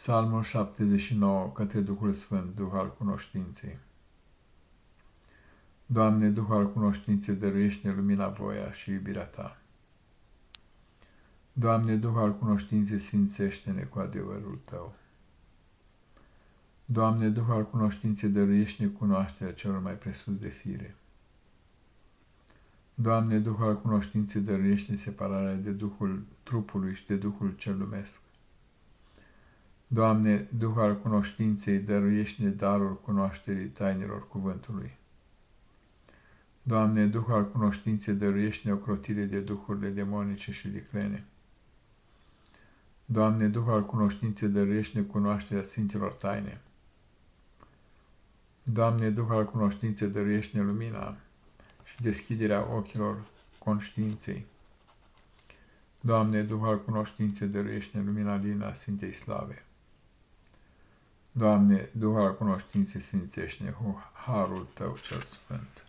Psalmul 79 către Duhul Sfânt, Duh al cunoștinței. Doamne, Duh al cunoștinței, dăruiește lumina voia și iubirea Ta. Doamne, Duh al cunoștinței, sfințește-ne cu adevărul Tău. Doamne, Duh al cunoștinței, dăruiește-ne cunoașterea celor mai presus de fire. Doamne, Duh al cunoștinței, dăruiește-ne separarea de Duhul trupului și de Duhul cel lumesc. Doamne, Duh al cunoștinței, dăruiește-ne darul cunoașterii tainelor cuvântului. Doamne, Duh al cunoștinței, dăruiește-ne ocrotire de duhurile demonice și liclene. Doamne, Duh al cunoștinței, dăruiește-ne cunoașterea Sfinților taine. Doamne, Duh al cunoștinței, dăruiește-ne lumina și deschiderea ochilor conștiinței. Doamne, Duh al cunoștinței, dăruiește-ne lumina lină Sfintei Slave. Doamne, Duhul al cunoștinței sfințește-ne cu harul Tău cel sfânt.